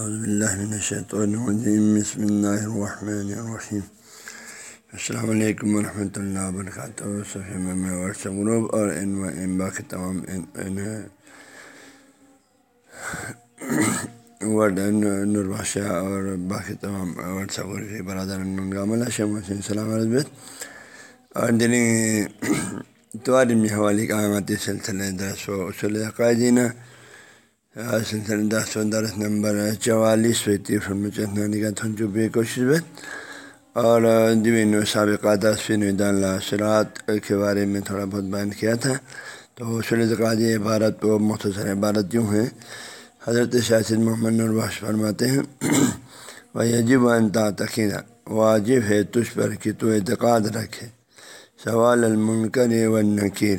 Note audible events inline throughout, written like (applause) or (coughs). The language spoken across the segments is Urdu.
من الشیطان الرجیم بسم اللہ الرحمن الرحیم السلام علیکم ورحمۃ اللہ وبرکاتہ صفحہ میں واٹس ایپ گروپ اور ان و ان باقی تمام ورڈ نور اور باقی تمام واٹس ایپ گروپ کے برادر گام شم حسین سلام عربت اور دلی (coughs) اتوار میں حوالی کا آماتی سلسلہ درس و اصول قائدینہ. سلسلہ دس و درس نمبر چوالیس فیتی فرمچنانی کا بے کوشش بت اور دبین سابقہ دس اللہ سرات کے بارے میں تھوڑا بہت بیان کیا تھا۔ تو اصول عبارت و مختصر عبارت یوں ہیں حضرت شاست محمد نرباش فرماتے ہیں وہ عجیب انتا تقینہ واجب ہے تجھ پر کہ تو اعتقاد رکھے۔ سوال المنکر و نکیر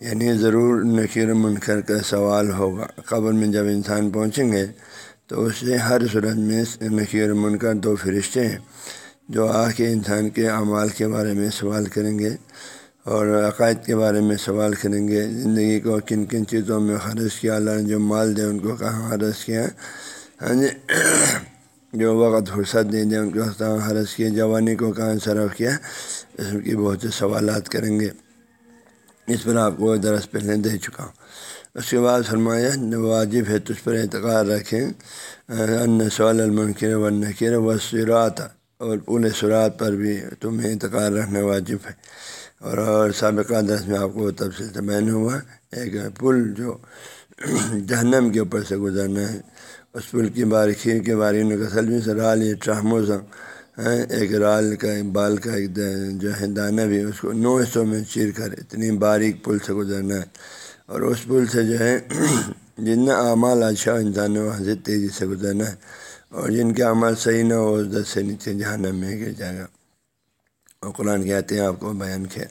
یعنی ضرور نکیر منکر کا سوال ہوگا۔ قبر میں جب انسان پہنچیں گے تو اس سے ہر صورت میں نکیر منکر دو فرشتے ہیں جو آ کے انسان کے اعمال کے بارے میں سوال کریں گے اور عقائد کے بارے میں سوال کریں گے۔ زندگی کو کن کن چیزوں میں خرچ کیا، اللہ نے جو مال دے ان کو کہاں خرچ کیا ہاں جی؟ جو وقت فرصت دے دیں ان کو کہاں خرچ کیا، جوانی کو کہاں صرف کیا، اس کی بہت سے سوالات کریں گے۔ اس پر آپ کو درس پہلے دے چکا ہوں۔ اس کے بعد فرمایا واجب ہے تجھ پر اعتقاد رکھیں، ان سوال المنکر و نکر و سرات اور پورے سرات پر بھی تمہیں اعتقاد رکھنا واجب ہے۔ اور اور سابقہ درس میں آپ کو تفصیل سے بیان ہوا، ایک پل جو جہنم کے اوپر سے گزرنا ہے۔ اس پل کی باریکی کے بارے میں کسل بھی سرال یہ ٹراہموزم ایک رال کا، ایک بال کا، ایک جو ہے دانہ بھی، اس کو نو حصوں میں چیر کر، اتنی باریک پل سے گزرنا ہے۔ اور اس پل سے جو ہے جتنا اعمال اچھا انسان وہاں سے تیزی سے گزرنا ہے۔ اور جن کے اعمال صحیح نہ ہو، اس دس سے نیچے جہاں میں گر جائے گا۔ اور قرآن کہتے ہیں آپ کو بیان کیا۔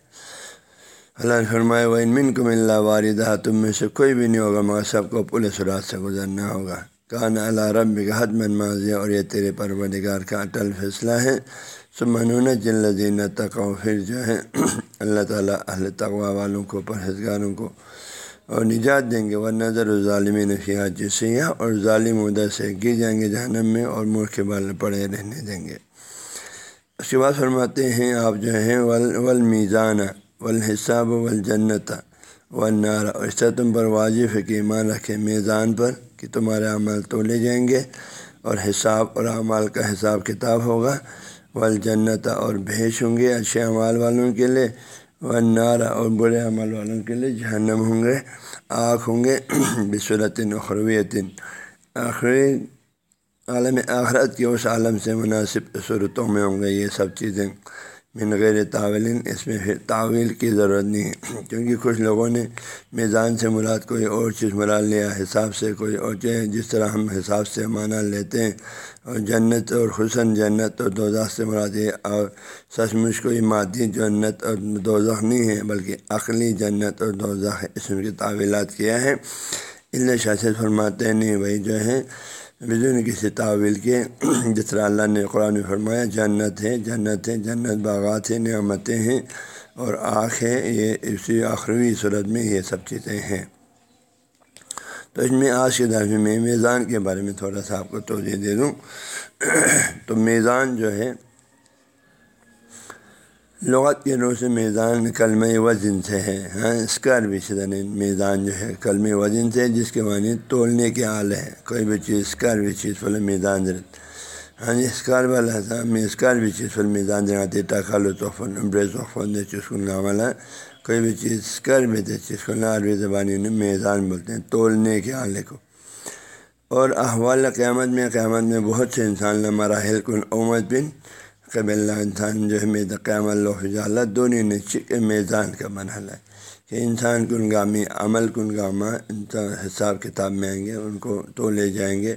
اللہ فرمائے و من کو ملّہ واردہ تم میں سے کوئی بھی نہیں ہوگا مگر سب کو پولیس رات سے گزرنا ہوگا۔ کان اللہ رب حد من ماضی اور یہ تیرے پروردگار کا اٹل فیصلہ ہے۔ سمنون جلدین تقو پھر جو ہے اللہ تعالیٰ اہل تقوا والوں کو پرہزگاروں کو اور نجات دیں گے۔ وہ نظر ظالمین فیات جسیہ اور ظالم ادھر سے گر جائیں گے جہنم میں اور ملک کے بال پڑے رہنے دیں گے۔ اس کے بعد فرماتے ہیں آپ جو ہیں، ول ول میزان ولحصاب ولجنت و نعرہ اس طرح تم پر واجب ہے کہ ایمان رکھے میزان پر۔ کہ تمہارے عمل تو لے جائیں گے اور حساب اور اعمال کا حساب کتاب ہوگا۔ والجنت اور بھیش ہوں گے اچھے اعمال والوں کے لیے۔ و نعرہ اور برے عمل والوں کے لیے جہنم ہوں گے۔ آنکھ ہوں گے (clears throat) بصورت اخرویت آخری عالم آخرت کی اس عالم سے مناسب صورتوں میں ہوں گے یہ سب چیزیں۔ من غیر تعویل اس میں پھر تعویل کی ضرورت نہیں۔ ہے کیونکہ کچھ لوگوں نے میزان سے مراد کوئی اور چیز مراد لیا، حساب سے کوئی اور چیز، جس طرح ہم حساب سے مانا لیتے ہیں۔ اور جنت اور حسن جنت اور دوزخ سے مراد ہے اور سچ مچ کوئی مادی جنت اور دوزخ نہیں ہے، بلکہ عقلی جنت اور دوزخ ہے۔ اس میں کی تعویلات کیا ہے اللہ شاست فرماتے نہیں وہی جو ہے بدون کسی تعویل کے (clears throat) جس طرح اللہ نے قرآن فرمایا، جنت ہے جنت ہے، جنت باغات ہیں، نعمتیں ہیں اور آنکھ ہے، یہ اسی آخروی صورت میں یہ سب چیزیں ہیں۔ تو اس میں آج کے درمی میں میزان کے بارے میں تھوڑا سا آپ کو توجہ دے دوں۔ (clears throat) تو میزان جو ہے لغت کے روح سے میزان کلم وزن سے ہے ہاں اسکر بھی سدن میزان جو ہے کلم وزن سے، جس کے معنی تولنے کے آل ہاں، ہے کوئی بھی چیز اسکر بھی چیز فل میزان ہاں جی اسکار والا میں اسکار بھی چیز فل میزان دراتے ٹاکا لطفن برز وفن دے چیز کو کوئی بھی چیز اسکر بھی دے چیز کو عربی زبانی میں میزان بولتے ہیں، تولنے کے آلے کو۔ اور احوال قیامت میں قیامت میں بہت سے انسان مراحل کن امت بن قب اللہ انسان جو ہے میز قیام اللہ دونوں نے چک میزان کا مرحلہ ہے کہ انسان کن گامی عمل کن گامہ انسان حساب کتاب میں آئیں گے، ان کو تو لے جائیں گے۔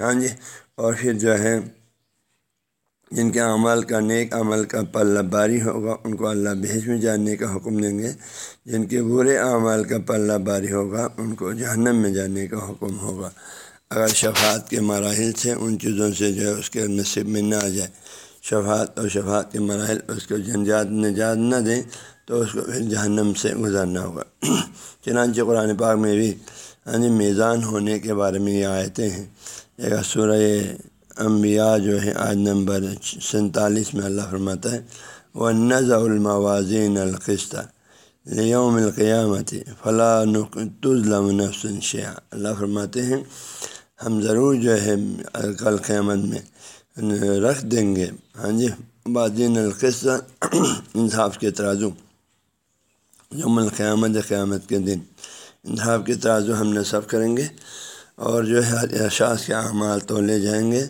ہاں جی اور پھر جو ہے جن کے عمل کا نیک عمل کا پلہ باری ہوگا، ان کو اللہ بھیج میں جانے کا حکم دیں گے۔ جن کے برے اعمال کا پلہ باری ہوگا، ان کو جہنم میں جانے کا حکم ہوگا۔ اگر شفاعت کے مراحل سے ان چیزوں سے جو ہے اس کے نصیب میں نہ آ جائے۔ شفاعت اور شفاعت کے مراحل اس کو جنجات، نجات نہ دیں تو اس کو پھر جہنم سے گزارنا ہوگا۔ (clears throat) چنانچہ قرآن پاک میں بھی ہاں جی میزان ہونے کے بارے میں یہ آیتیں ہیں۔ ایک سورہ انبیاء جو ہے آج نمبر سینتالیس میں اللہ فرماتا ہے وہ نظ الموازین القستہ لیوم القیامت فلاں تظلم نفس شیا اللہ فرماتے ہیں ہم ضرور جو ہے کل قیامت میں رکھ دیں گے۔ ہاں جی۔ بادین القصہ انصاف کے ترازو۔ یوم القیامت، قیامت کے دن۔ انصاف کے ترازو ہم نصب کریں گے اور جو ہے اشاعت کے اعمال تو لے جائیں گے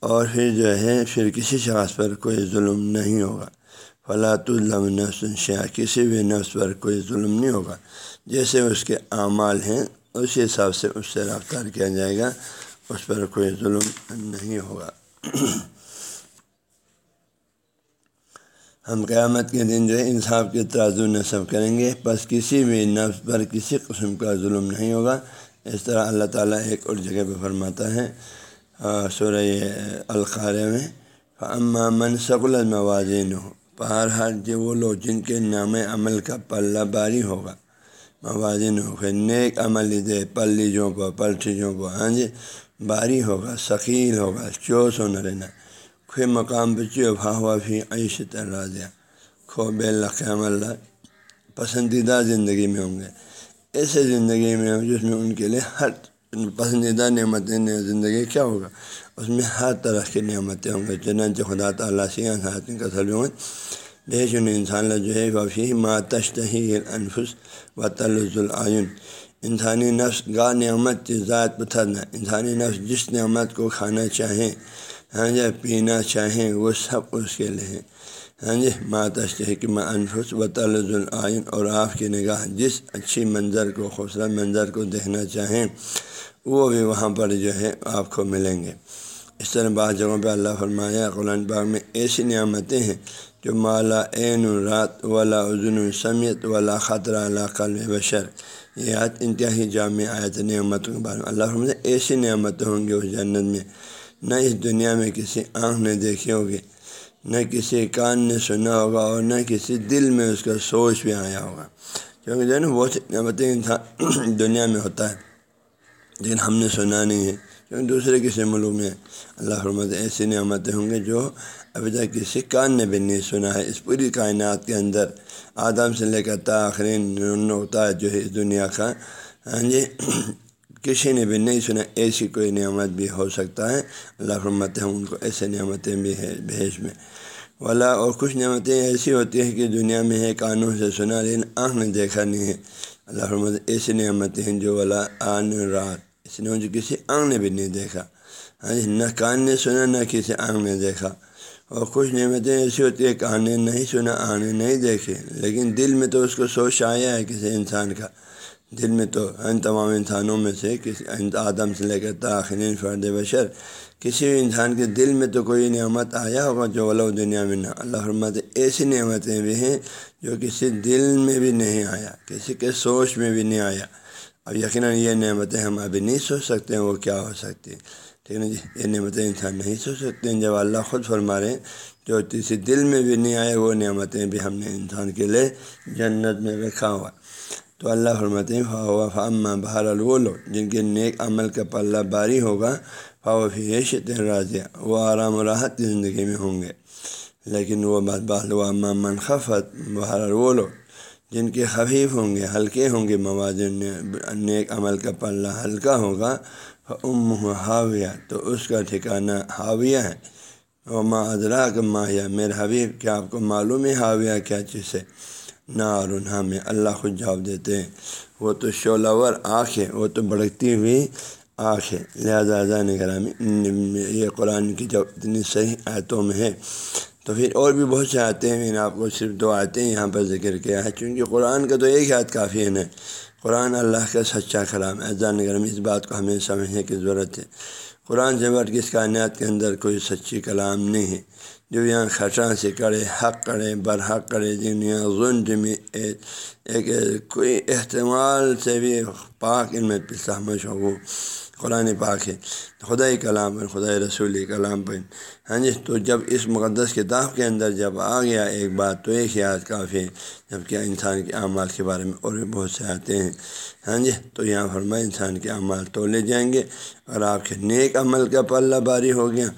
اور پھر جو ہے پھر کسی شخص پر کوئی ظلم نہیں ہوگا۔ فلاۃ الم نفس شاہ کسی بھی نفس پر کوئی ظلم نہیں ہوگا۔ جیسے اس کے اعمال ہیں اسی حساب سے اس سے رفتار کیا جائے گا، اس پر کوئی ظلم نہیں ہوگا۔ ہم قیامت کے دن جو ہے، انصاف کے ترازو نصب کریں گے۔ بس کسی بھی نفس پر کسی قسم کا ظلم نہیں ہوگا۔ اس طرح اللہ تعالیٰ ایک اور جگہ پہ فرماتا ہے سورہ القارے میں اما من شکل موازین ہو پہاڑ ہر جو وہ لوگ جن کے نام عمل کا پلہ باری ہوگا۔ موازن ہو پھر نیک عمل دے پلیجوں کو پلٹیجوں کو ہاں جی؟ باری ہوگا ثقیل ہوگا چوس ہونا رہنا۔ پھر مقام بچی بھا ہوا بھی عیش تر دیا۔ کھو بے اللہ پسندیدہ زندگی میں ہوں گے۔ ایسے زندگی میں جس میں ان کے لیے ہر پسندیدہ نعمتیں، زندگی کیا ہوگا؟ اس میں ہر طرح کی نعمتیں ہوں گے۔ چنانچہ خدا تعالیٰ سے کا سلو بے شن انسان جو ہے، وفی ماتشتہی انفس و طلز العین انسانی نفس گاہ نعمت ذات پتھرنا انسانی نفس جس نعمت کو کھانا چاہیں ہاں جی پینا چاہیں وہ سب اس کے لیے ہیں ہاں جی ماتشت کہ میں انفس و طلز العین اور آپ کی نگاہ جس اچھی منظر کو، خوبصورت منظر کو دیکھنا چاہیں، وہ بھی وہاں پر جو ہے آپ کو ملیں گے۔ اس طرح بعض جگہوں پہ اللہ فرمایا قرآن باغ میں ایسی نعمتیں ہیں جو مالا عین رات والا عظن سمیت والا خطرہ اللہ قلب بشر۔ یہ آیت انتہائی جامع آیت نعمتوں کے بارے میں۔ اللہ فرمایا ایسی نعمتیں ہوں گے اس جنت میں۔ نہ اس دنیا میں کسی آنکھ نے دیکھی ہوگی، نہ کسی کان نے سنا ہوگا اور نہ کسی دل میں اس کا سوچ بھی آیا ہوگا۔ کیونکہ جو ہے نا بہت نعمتیں انسان (clears throat) دنیا میں ہوتا ہے، لیکن ہم نے سنا نہیں ہے۔ کیونکہ دوسرے کسی ملک میں اللہ حرمت ایسی نعمتیں ہوں گے جو ابھی تک کسی کان نے بھی نہیں سنا ہے۔ اس پوری کائنات کے اندر آدم سے لے کر تاخرین نقطہ جو ہے، اس دنیا کا ہاں جی کسی نے بھی نہیں سنا، ایسی کوئی نعمت بھی ہو سکتا ہے۔ اللہ حرمت ہم ان کو ایسے نعمتیں بھی ہے بھیج میں۔ والا، اور کچھ نعمتیں ایسی ہوتی ہیں کہ دنیا میں ہے قانون سے سنا، لیکن آنکھ نے دیکھا نہیں ہے۔ اللہ حرمت ایسی نعمتیں ہیں جو والا آن رات اس نے جو کسی آنکھ نے بھی نہیں دیکھا۔ ہاں جی، نہ کان نے سنا، نہ کسی آنکھ نے دیکھا۔ اور کچھ نعمتیں ایسی ہوتی ہے کان نے نہیں سنا آنکھ نے نہیں دیکھے۔ لیکن دل میں تو اس کو سوچ آیا ہے کسی انسان کا۔ دل میں تو ان تمام انسانوں میں سے کسی آدم سے لے کر تاخرین فرد بشر، کسی بھی انسان کے دل میں تو کوئی نعمت آیا ہوگا جو ولو دنیا میں نہ۔ اللہ حرمت ایسی نعمتیں بھی ہیں جو کسی دل میں بھی نہیں آیا، کسی کے سوچ میں بھی نہیں آیا۔ اب یقیناً یہ نعمتیں ہم ابھی نہیں سوچ سکتے ہیں، وہ کیا ہو سکتی ٹھیک ہے نا جی یہ نعمتیں انسان نہیں سوچ سکتے ہیں۔ جب اللہ خود فرما رہے ہیں، جو کسی دل میں بھی نہیں آئے، وہ نعمتیں بھی ہم نے انسان کے لیے جنت میں رکھا ہوا تو اللہ فرماتے ہیں فاو فامہ بہر الو لو جن کے نیک عمل کا پلہ باری ہوگا فاو فیشت راضیہ وہ آرام و راحت زندگی میں ہوں گے۔ لیکن وہ بات بال و منخفت بہر وہ لوگ جن کے خفیف ہوں گے، ہلکے ہوں گے موازن نیک عمل کا پلہ ہلکا ہوگا ام حاویہ، تو اس کا ٹھکانہ حاویہ ہے۔ اور ماں ادرا کا میرے حبیب، کیا آپ کو معلوم ہے حاویہ کیا چیز ہے؟ نہ میں اللہ خود جواب دیتے ہیں۔ وہ تو شعلہ آنکھ ہے، وہ تو بڑھتی ہوئی آنکھ ہے۔ لہٰذا نگرامی یہ قرآن کی جو اتنی صحیح آیتوں میں ہے تو پھر اور بھی بہت سے آتے ہیں میں نے آپ کو صرف دو آتے ہیں یہاں پر ذکر کیا ہے۔ چونکہ قرآن کا تو ایک آیت کافی ہے نا۔ قرآن اللہ کا سچا کلام ہے۔ جان نگر اس بات کو ہمیں سمجھنے کی ضرورت ہے۔ قرآن سے بڑھ کس کائنات کے اندر کوئی سچی کلام نہیں ہے۔ جو یہاں خطرہ سے کرے حق کرے برحق کرے دنیا غنج میں ایک کوئی احتمال سے بھی پاک ان میں پسامش ہو۔ قرآن پاک ہے۔ خدائی کلام پر خدائی رسول کلام پر ہاں جی تو جب اس مقدس کتاب کے اندر جب آ گیا ایک بات، تو ایک یاد کافی ہے۔ جبکہ انسان کے اعمال کے بارے میں اور بھی بہت سے آتے ہیں۔ ہاں جی تو یہاں فرمائے انسان کے اعمال تو لے جائیں گے اور آپ کے نیک عمل کا پلہ باری ہو گیا۔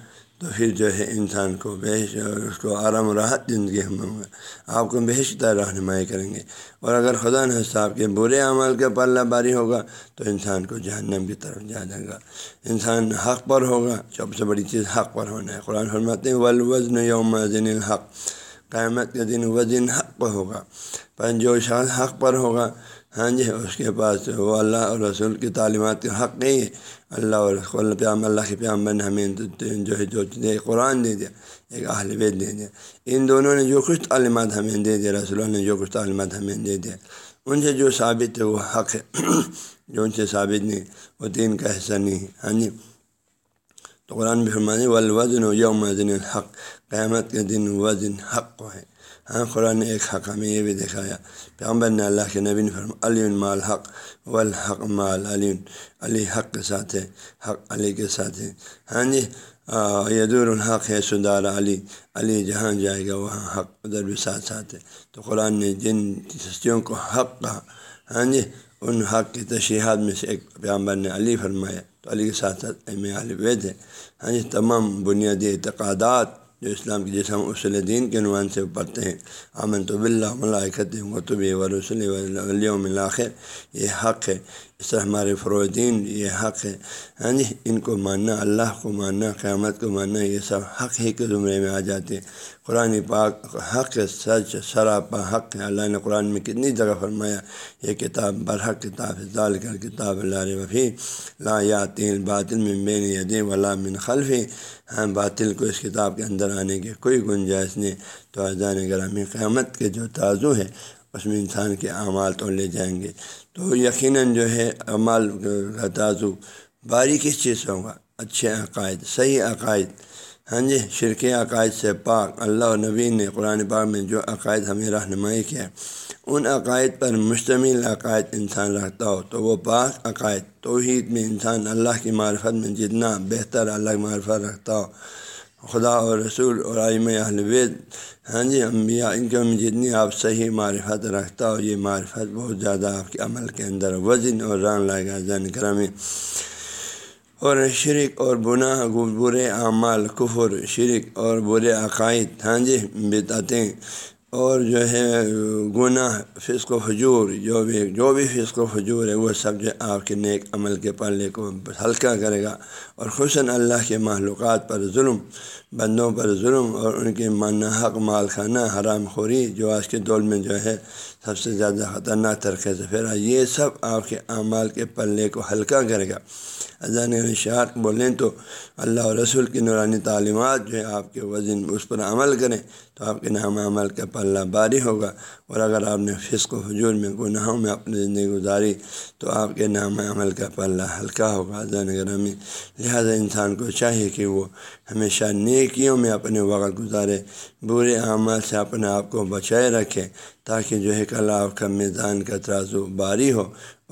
تو پھر جو ہے انسان کو بحث اس کو آرام و راحت زندگی ہم ہوں آپ کو بحشتہ رہنمائی کریں گے۔ اور اگر خدا نے صاحب کے برے عمل کا پلہ باری ہوگا تو انسان کو جہنم کی طرف جا جائے گا۔ انسان حق پر ہوگا، سب سے بڑی چیز حق پر ہونا ہے۔ قرآن فرماتے ہیں ولوزن یوم ذن الحق۔ قیامت کے دن وزن حق پر ہوگا۔ پر جو شخص حق پر ہوگا۔ ہاں جی اس کے پاس وہ اللہ اور رسول کی تعلیمات کے حق نہیں ہے۔ اللہ اور پیام اللہ کے پیام نے ہمیں جو ہے جو قرآن دے دیا، ایک اہل بیت دے دیا۔ ان دونوں نے جو کچھ تعلیمات ہمیں دے دیا، رسول نے جو کچھ تعلیمات ہمیں دے دیا۔ ان سے جو ثابت ہے وہ حق ہے۔ جو ان سے ثابت نہیں، وہ دین کا حصہ نہیں ہے۔ ہاں جی۔ تو قرآن بھی فرمانے والوزن و یوم الحق۔ قیامت کے دن وزن حق کو ہے۔ ہاں قرآن نے ایک حق، ہمیں یہ بھی دکھایا۔ پیغمبر نے اللہ کے نبی فرما علی مال حق و الحق مال، علی علی حق کے ساتھ ہے، حق علی کے ساتھ ہے۔ ہاں جی یدور الحق ہے سدار علی علی جہاں جائے گا، وہاں حق ادھر بھی ساتھ ساتھ ہے۔ تو قرآن نے جن ہستیوں کو حق کہا ہاں جی ان حق کی تشریحات میں سے ایک پیغمبر نے علی فرمایا۔ تو علی کے ساتھ ساتھ ایم علی وید ہے۔ ہاں جی تمام بنیادی اعتقادات جو اسلام کی جیسے ہم اصول دین کے عنوان سے پڑھتے ہیں۔ امن تو بلّہ ملاکت متب و رسول الآخر، یہ حق ہے۔ اس طرح ہمارے فروغین یہ حق ہے۔ ہاں جی ان کو ماننا، اللہ کو ماننا، قیامت کو ماننا، یہ سب حق ہی کے زمرے میں آ جاتے ہیں۔ قرآن پاک حق سچ، سراپا حق ہے۔ اللہ نے قرآن میں کتنی جگہ فرمایا، یہ کتاب برحق کتاب ہے ظال کر کتاب اللہ وفی لا یاتین باطل میں بین یدی ولا من خلفی۔ ہاں باطل کو اس کتاب کے اندر آنے کی کوئی گنجائش نہیں۔ تو اذان گرامی قیامت کے جو تازو ہے اس میں انسان کے اعمال تو لے جائیں گے۔ تو یقیناً جو ہے اعمال کا تازو باری کس چیز سے ہوگا۔ اچھے عقائد، صحیح عقائد۔ ہاں جی شرک عقائد سے پاک۔ اللہ و نبی نے قرآن پاک میں جو عقائد ہمیں رہنمائی کیا، ان عقائد پر مشتمل عقائد انسان رکھتا ہو، تو وہ پاک عقائد، توحید میں انسان اللہ کی معرفت میں جتنا بہتر اللہ معرفت رکھتا ہو۔ خدا اور رسول اور عیم وید ہاں جی انبیاء، ان کے جتنی آپ صحیح معرفت رکھتا ہو، یہ معرفت بہت زیادہ آپ کے عمل کے اندر وزن اور ران لائے گا۔ زین کرمی اور شرک اور بناہ برے اعمال، کفر، شرک اور برے عقائد ہاں جی بتاتے اور جو ہے، گناہ، فسق و حجور جو بھی جو بھی فسق و حجور ہے، وہ سب جو آپ کے نیک عمل کے پلے کو ہلکا کرے گا اور خوشن اللہ کے معلومات پر ظلم، بندوں پر ظلم اور ان کے مانا، حق مال خانہ، حرام خوری جو آج کے دور میں جو ہے سب سے زیادہ خطرناک طریقے سے۔ پھیرا یہ سب آپ کے اعمال کے پلے کو ہلکا کرے گا۔ اذان اشعار بولیں تو اللہ اور رسول کی نورانی تعلیمات جو ہے آپ کے وزن اس پر عمل کریں تو آپ کے نام عمل کا پلہ باری ہوگا۔ اور اگر آپ نے فسق و حجور میں گناہوں میں اپنی زندگی گزاری تو آپ کے نام عمل کا پلہ ہلکا ہوگا۔ اذان گرامی، لہٰذا انسان کو چاہیے کہ وہ ہمیشہ نیکیوں میں اپنے وقت گزارے، برے اعمال سے اپنے آپ کو بچائے رکھے تاکہ جو ہے کل آپ کا میزان کا ترازو باری ہو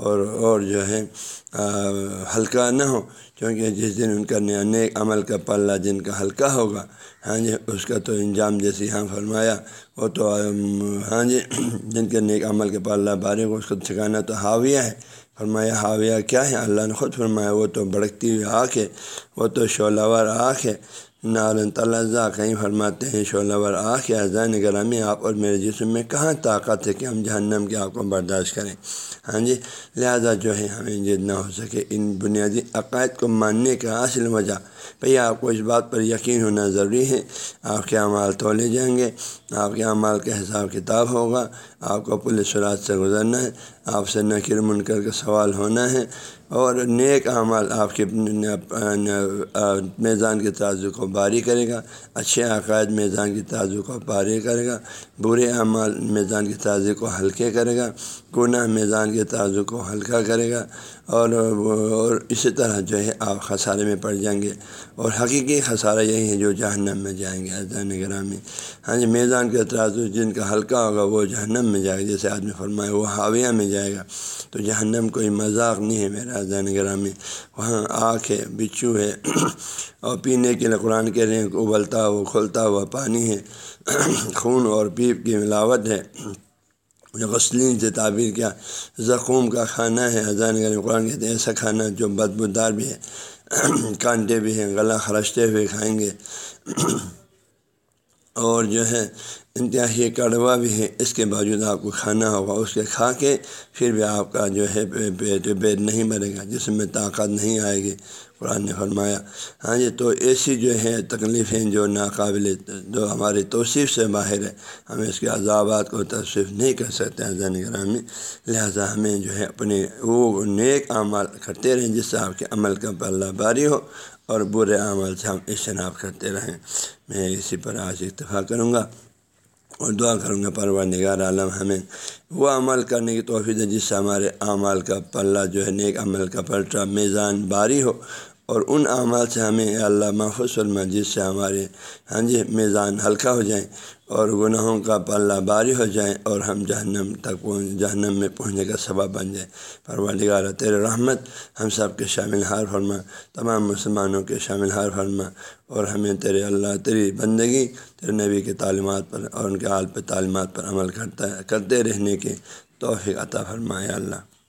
اور اور جو ہے ہلکا نہ ہو کیونکہ جس دن ان کا نیک عمل کا پلہ جن کا ہلکا ہوگا ہاں جی اس کا تو انجام جیسے یہاں فرمایا، وہ تو ہاں جی جن کے نیک عمل کے پلہ باری ہو، اس کو ٹھکانا تو حاویہ ہے۔ فرمایا، حاویہ کیا ہے؟ اللہ نے خود فرمایا، وہ تو بڑکتی ہوئی آنکھ ہے، وہ تو شعلہ آنکھ ہے۔ نارن تلزا کہیں فرماتے ہیں شعلہ ور آخ یا زین گرامی آپ اور میرے جسم میں کہاں طاقت ہے کہ ہم جہنم کے آپ کو برداشت کریں؟ ہاں جی لہذا جو ہے ہمیں جتنا ہو سکے ان بنیادی عقائد کو ماننے کا اصل وجہ۔ بھئی آپ کو اس بات پر یقین ہونا ضروری ہے۔ آپ کے اعمال تولے جائیں گے؟ آپ کے اعمال کا حساب کتاب ہوگا، آپ کو پولیس سرات سے گزرنا ہے، آپ سے نکر منکر کا سوال ہونا ہے اور نیک اعمال آپ کے میزان کے تازو کو باری کرے گا، اچھے عقائد میزان کی تازو کو باری کرے گا، برے اعمال میزان کی تازی کو ہلکے کرے گا۔ گناہ میزان کے ترازو کو ہلکا کرے گا اور اور اسی طرح جو ہے آپ خسارے میں پڑ جائیں گے اور حقیقی خسارہ یہی ہے جو جہنم میں جائیں گے اذان گرامی ہاں جی میزان کے ترازو جن کا ہلکا ہوگا وہ جہنم میں جائے گا۔ جیسے آدمی فرمائے وہ حاویہ میں جائے گا، تو جہنم کوئی مذاق نہیں ہے میرا اذان گرامی وہاں آنکھ ہے، بچھو ہے، اور پینے کے لیے قرآن کے رہے ہیں ابلتا ہوا، کھلتا ہوا پانی ہے، خون اور پیپ کی ملاوٹ ہے۔ غسلین سے تعبیر کیا زخوم کا کھانا ہے اذان جی، قرآن کہتے ہیں، ایسا کھانا جو بدبودار بھی ہے، (clears throat) کانٹے بھی ہیں گلا خرشتے ہوئے کھائیں گے۔ (clears throat) اور جو ہے انتہائی کڑوا بھی ہے۔ اس کے باوجود آپ کو کھانا ہوگا، اس کے کھا کے پھر بھی آپ کا جو ہے پیٹ پیٹ نہیں مرے گا، جس میں طاقت نہیں آئے گی۔ قرآن نے فرمایا ہاں جی تو ایسی جو ہے تکلیفیں جو ناقابل جو ہماری توصیف سے باہر ہے، ہم اس کے عذابات کو تصوف نہیں کر سکتے زین گرامی، لہٰذا ہمیں جو ہے اپنے وہ نیک اعمال کرتے رہیں، جس سے آپ کے عمل کا پلہ باری ہو۔ اور برے عمل سے ہم اجتناب کرتے رہیں۔ میں اسی پر آج اتفاق کروں گا اور دعا کروں گا پرور نگار عالم، ہمیں وہ عمل کرنے کی توفیع ہے جس سے ہمارے اعمال کا پلہ جو ہے، نیک عمل کا پلٹا، میزان، باری ہو۔ اور ان اعمال سے ہمیں اللہ محفوظ فرما جس سے ہمارے ہاں جی میزان ہلکا ہو جائیں اور گناہوں کا پلہ باری ہو جائیں اور ہم جہنم تک پہنچ، جہنم میں پہنچنے کا سبب بن جائے پروردگار، تیرے رحمت ہم سب کے شامل ہار فرما، تمام مسلمانوں کے شامل ہار فرما اور ہمیں تیرے اللہ، تیری بندگی، تیرے نبی کے تعلیمات پر اور ان کے حال پہ تعلیمات پر عمل کرتا کرتے رہنے کے توفیق عطا فرمائے اللہ۔